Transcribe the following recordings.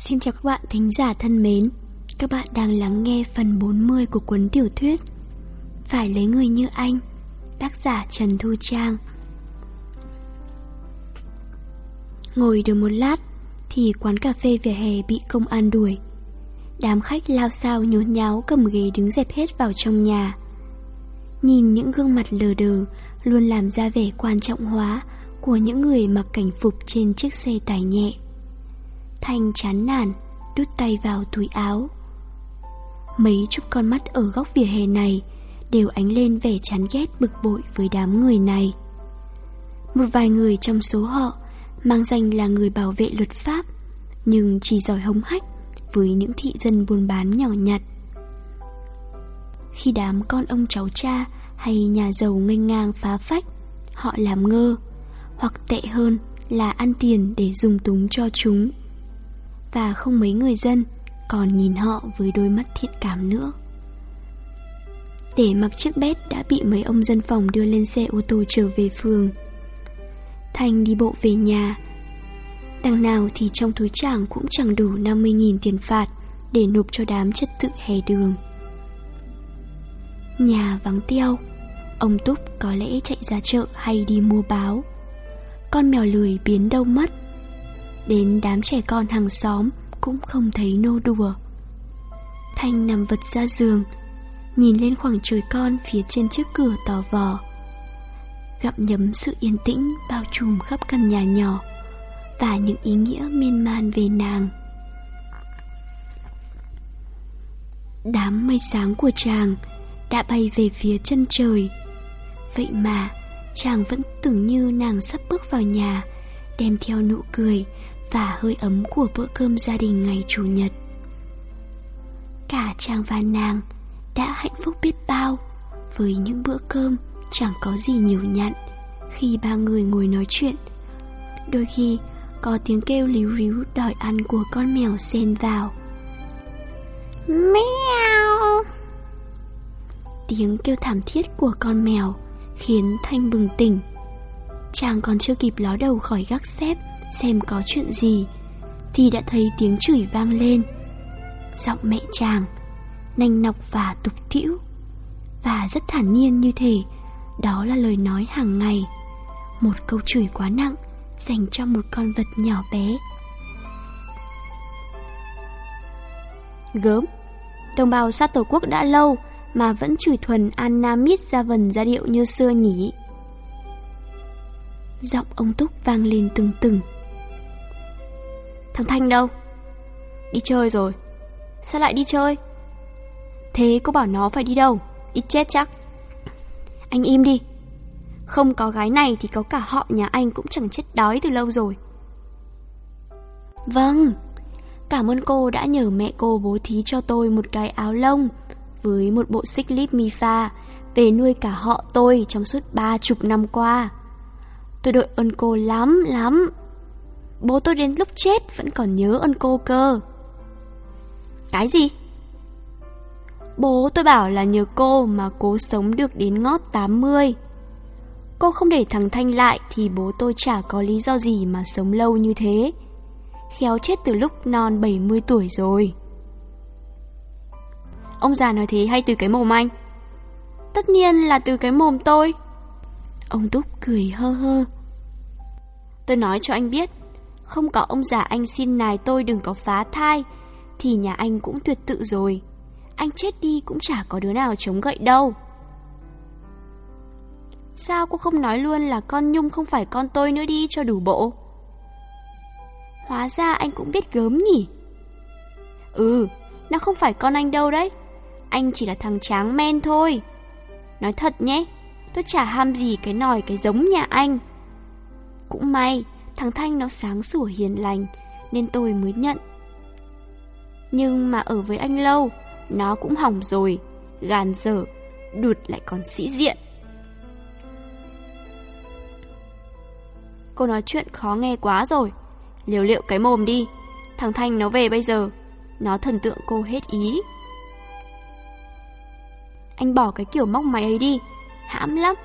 Xin chào các bạn thính giả thân mến. Các bạn đang lắng nghe phần 40 của cuốn tiểu thuyết Phải lấy người như anh, Tác giả Trần Thu Trang. Ngồi được một lát Thì quán cà phê vỉa hè bị công an đuổi. Đám khách lao sao nhốn nháo cầm ghế đứng dẹp hết vào trong nhà. Nhìn những gương mặt lờ đờ Luôn làm ra vẻ quan trọng hóa Của những người mặc cảnh phục trên chiếc xe tải nhẹ. Thanh chán nản, Đút tay vào túi áo. Mấy chục con mắt ở góc vỉa hè này Đều ánh lên vẻ chán ghét bực bội với đám người này. Một vài người trong số họ Mang danh là người bảo vệ luật pháp, Nhưng chỉ giỏi hống hách Với những thị dân buôn bán nhỏ nhặt. Khi đám con ông cháu cha Hay nhà giàu nghênh ngang phá phách, Họ làm ngơ, Hoặc tệ hơn là ăn tiền để dùng túng cho chúng và không mấy người dân còn nhìn họ với đôi mắt thiện cảm nữa. Để mặc chiếc bét đã bị mấy ông dân phòng đưa lên xe ô tô trở về phường. Thanh đi bộ về nhà. Đằng nào thì trong túi chàng cũng chẳng đủ 50.000 tiền phạt để nộp cho đám chất tự hè đường. Nhà vắng teo, ông Túc có lẽ chạy ra chợ hay đi mua báo. Con mèo lười biến đâu mất Đến đám trẻ con hàng xóm Cũng không thấy nô đùa. Thanh nằm vật ra giường, Nhìn lên khoảng trời con Phía trên chiếc cửa tò vò. Gặm nhấm sự yên tĩnh Bao trùm khắp căn nhà nhỏ Và những ý nghĩa miên man về nàng. Đám mây sáng của chàng Đã bay về phía chân trời. Vậy mà, Chàng vẫn tưởng như nàng sắp bước vào nhà, Đem theo nụ cười và hơi ấm của bữa cơm gia đình ngày Chủ nhật. Cả chàng và nàng đã hạnh phúc biết bao với những bữa cơm chẳng có gì nhiều nhặn khi ba người ngồi nói chuyện. Đôi khi có tiếng kêu líu ríu đòi ăn của con mèo xen vào. Mèo! Tiếng kêu thảm thiết của con mèo khiến Thanh bừng tỉnh. Chàng còn chưa kịp ló đầu khỏi gác xếp xem có chuyện gì thì đã thấy tiếng chửi vang lên. Giọng mẹ chàng nanh nọc và tục tĩu. Và rất thản nhiên như thể đó là lời nói hàng ngày. Một câu chửi quá nặng dành cho một con vật nhỏ bé. Gớm đồng bào sát tổ quốc đã lâu mà vẫn chửi thuần Anna Mít ra vần ra điệu như xưa nhỉ? Giọng ông Túc vang lên từng từng Thằng Thanh đâu? Đi chơi rồi. Sao lại đi chơi? Thế cô bảo nó phải đi đâu? Đi chết chắc. Anh im đi. Không có gái này thì có cả họ nhà anh cũng chẳng chết đói từ lâu rồi. Vâng. Cảm ơn cô đã nhờ mẹ cô bố thí cho tôi một cái áo lông Với một bộ xích lít mi pha Về nuôi cả họ tôi trong suốt ba chục năm qua. Tôi đội ơn cô lắm lắm Bố tôi đến lúc chết vẫn còn nhớ ơn cô cơ. Cái gì? Bố tôi bảo là nhờ cô mà cố sống được đến ngót 80 Cô không để thằng Thanh lại thì bố tôi chả có lý do gì mà sống lâu như thế. Khéo chết từ lúc non 70 tuổi rồi. Ông già nói thế hay từ cái mồm anh? Tất nhiên là từ cái mồm tôi. Ông Túc cười hơ hơ. Tôi nói cho anh biết không có ông già anh xin nài tôi đừng có phá thai Thì nhà anh cũng tuyệt tự rồi. Anh chết đi cũng chả có đứa nào chống gậy đâu. Sao cô không nói luôn là con Nhung không phải con tôi nữa đi cho đủ bộ? Hóa ra anh cũng biết gớm nhỉ? Ừ, nó không phải con anh đâu đấy. Anh chỉ là thằng tráng men thôi. Nói thật nhé Tôi chả ham gì cái nòi cái giống nhà anh. Cũng may Thằng Thanh nó sáng sủa hiền lành, Nên tôi mới nhận. Nhưng mà ở với anh lâu, Nó cũng hỏng rồi, Gàn dở, Đụt lại còn sĩ diện. Cô nói chuyện khó nghe quá rồi. Liều liệu cái mồm đi. Thằng Thanh nó về bây giờ. Nó thần tượng cô hết ý. Anh bỏ cái kiểu móc máy ấy đi. Hãm lắm.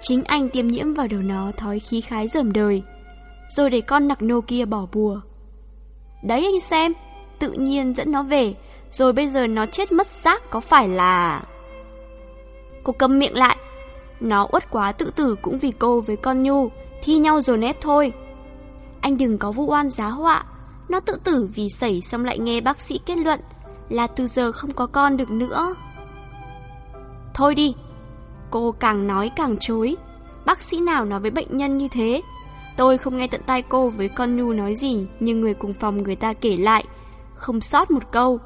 Chính anh tiêm nhiễm vào đầu nó thói khí khái dởm đời rồi để con nặc nô kia bỏ bùa. Đấy anh xem, tự nhiên dẫn nó về, rồi bây giờ nó chết mất xác có phải là... Cô câm miệng lại. Nó uất quá tự tử cũng vì cô với con Nhu, thi nhau rồi nét thôi. Anh đừng có vụ oan giá họa. Nó tự tử vì sẩy xong lại nghe bác sĩ kết luận là từ giờ không có con được nữa. Thôi đi, cô càng nói càng chối. Bác sĩ nào nói với bệnh nhân như thế? Tôi không nghe tận tai cô với con Nhu nói gì, nhưng người cùng phòng người ta kể lại, không sót một câu.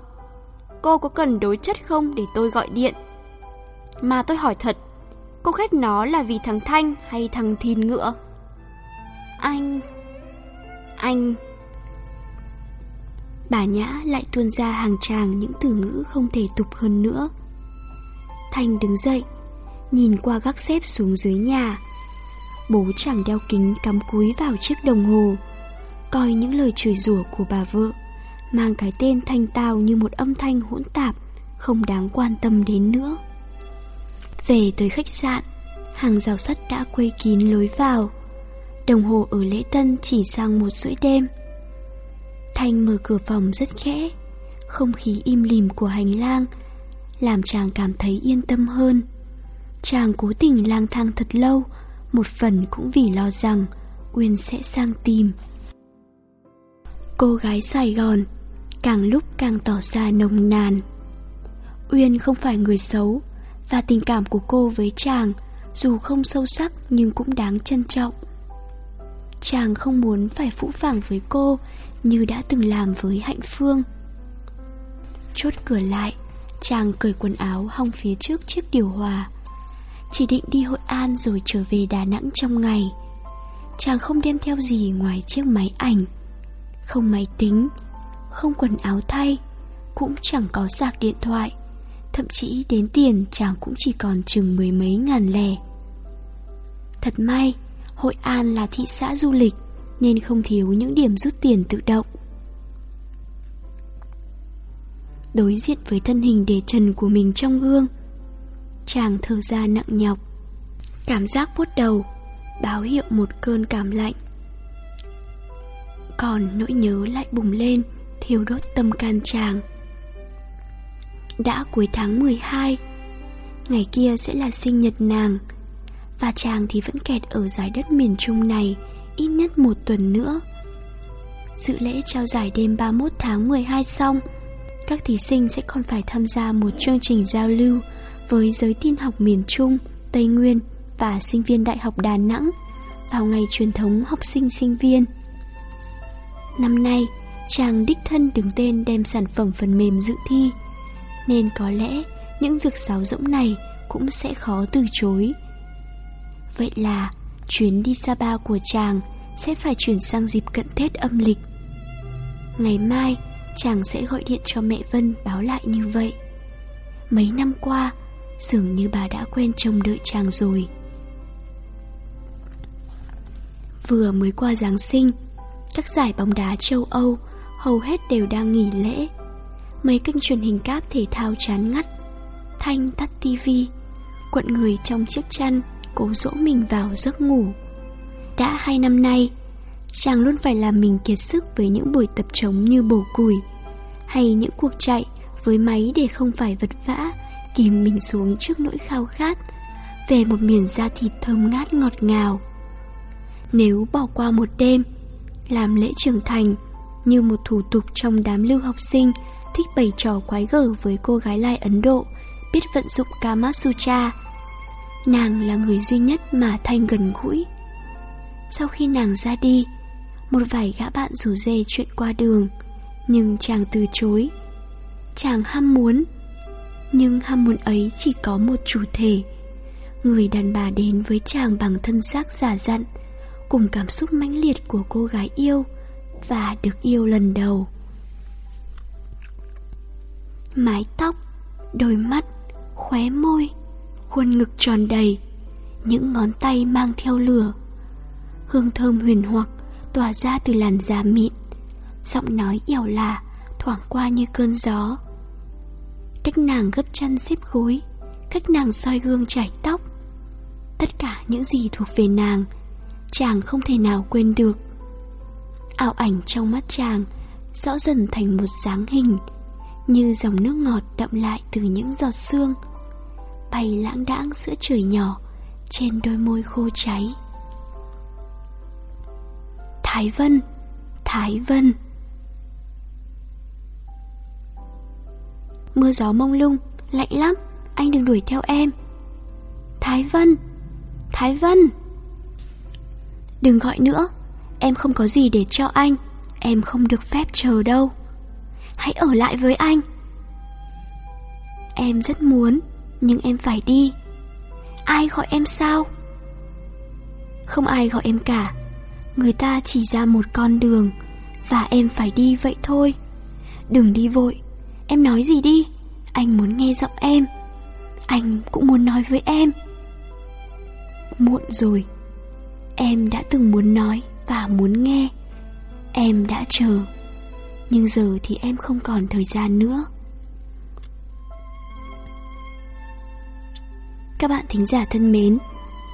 Cô có cần đối chất không để tôi gọi điện? Mà tôi hỏi thật, cô ghét nó là vì thằng Thanh hay thằng Thìn ngựa? Anh... Anh... Bà Nhã lại tuôn ra hàng tràng những từ ngữ không thể tục hơn nữa. Thanh đứng dậy, nhìn qua gác xếp xuống dưới nhà. Bố chàng đeo kính cắm cúi vào chiếc đồng hồ, coi những lời chửi rủa của bà vợ, mang cái tên thanh tao như một âm thanh hỗn tạp, không đáng quan tâm đến nữa. Về tới khách sạn, hàng rào sắt đã quây kín lối vào. Đồng hồ ở lễ tân chỉ sang một rưỡi đêm. Thanh mở cửa phòng rất khẽ, không khí im lìm của hành lang làm chàng cảm thấy yên tâm hơn. Chàng cố tình lang thang thật lâu, một phần cũng vì lo rằng Uyên sẽ sang tìm. Cô gái Sài Gòn càng lúc càng tỏ ra nồng nàn. Uyên không phải người xấu, và tình cảm của cô với chàng dù không sâu sắc nhưng cũng đáng trân trọng. Chàng không muốn phải phũ phàng với cô như đã từng làm với Hạnh Phương. Chốt cửa lại, chàng cởi quần áo hong phía trước chiếc điều hòa. Chỉ định đi Hội An rồi trở về Đà Nẵng trong ngày. Chàng không đem theo gì ngoài chiếc máy ảnh, không máy tính, không quần áo thay, cũng chẳng có sạc điện thoại. Thậm chí đến tiền chàng cũng chỉ còn chừng mười mấy ngàn lẻ. Thật may Hội An là thị xã du lịch Nên không thiếu những điểm rút tiền tự động. Đối diện với thân hình đề trần của mình trong gương Chàng thở ra nặng nhọc. Cảm giác vuốt đầu, Báo hiệu một cơn cảm lạnh. Còn nỗi nhớ lại bùng lên, Thiêu đốt tâm can chàng. Đã cuối tháng 12 Ngày kia sẽ là sinh nhật nàng, Và chàng thì vẫn kẹt ở giải đất miền Trung này Ít nhất một tuần nữa. Dự lễ trao giải đêm 31 tháng 12 xong, Các thí sinh sẽ còn phải tham gia một chương trình giao lưu với giới tin học miền Trung, Tây Nguyên Và sinh viên Đại học Đà Nẵng Vào ngày truyền thống học sinh sinh viên Năm nay, chàng đích thân đứng tên đem sản phẩm phần mềm dự thi nên có lẽ những việc sáo rỗng này cũng sẽ khó từ chối. Vậy là chuyến đi Sapa của chàng sẽ phải chuyển sang dịp cận Tết âm lịch. Ngày mai, chàng sẽ gọi điện cho mẹ Vân báo lại như vậy. Mấy năm qua, dường như bà đã quen trông đợi chàng rồi. Vừa mới qua Giáng sinh, các giải bóng đá châu Âu hầu hết đều đang nghỉ lễ mấy kênh truyền hình cáp thể thao chán ngắt. Thanh tắt tivi, Quận người trong chiếc chăn, cố dỗ mình vào giấc ngủ. Đã hai năm nay, chàng luôn phải làm mình kiệt sức với những buổi tập trống như bổ củi, hay những cuộc chạy với máy để không phải vật vã, kìm mình xuống trước nỗi khao khát, về một miền da thịt thơm ngát ngọt ngào. Nếu bỏ qua một đêm, làm lễ trưởng thành như một thủ tục trong đám lưu học sinh thích bày trò quái gở với cô gái lai Ấn Độ, biết vận dụng Kama Sutra. Nàng là người duy nhất mà Thanh gần gũi. Sau khi nàng ra đi, một vài gã bạn rủ dê chuyện qua đường, nhưng chàng từ chối. Chàng ham muốn, nhưng ham muốn ấy chỉ có một chủ thể. Người đàn bà đến với chàng bằng thân xác giả dặn, cùng cảm xúc mãnh liệt của cô gái yêu và được yêu lần đầu mái tóc, đôi mắt, khóe môi, khuôn ngực tròn đầy, những ngón tay mang theo lửa. Hương thơm huyền hoặc tỏa ra từ làn da mịn, giọng nói ẻo là thoảng qua như cơn gió. Cách nàng gấp chăn xếp gối, cách nàng soi gương chải tóc. Tất cả những gì thuộc về nàng, chàng không thể nào quên được. Ảo ảnh trong mắt chàng rõ dần thành một dáng hình, như dòng nước ngọt đậm lại từ những giọt sương, bay lãng đãng giữa trời nhỏ trên đôi môi khô cháy. Thái Vân, Thái Vân. Mưa gió mông lung, lạnh lắm, anh đừng đuổi theo em. Thái Vân, Thái Vân. Đừng gọi nữa, em không có gì để cho anh, em không được phép chờ đâu. Hãy ở lại với anh. Em rất muốn, nhưng em phải đi. Ai gọi em sao? Không ai gọi em cả. Người ta chỉ ra một con đường và em phải đi vậy thôi. Đừng đi vội, em nói gì đi, anh muốn nghe giọng em. Anh cũng muốn nói với em. Muộn rồi. Em đã từng muốn nói và muốn nghe. Em đã chờ. Nhưng giờ thì em không còn thời gian nữa. Các bạn thính giả thân mến,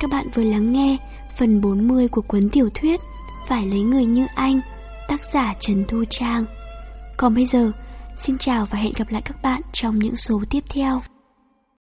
các bạn vừa lắng nghe phần 40 của cuốn tiểu thuyết Phải lấy người như anh, tác giả Trần Thu Trang. Còn bây giờ, xin chào và hẹn gặp lại các bạn trong những số tiếp theo.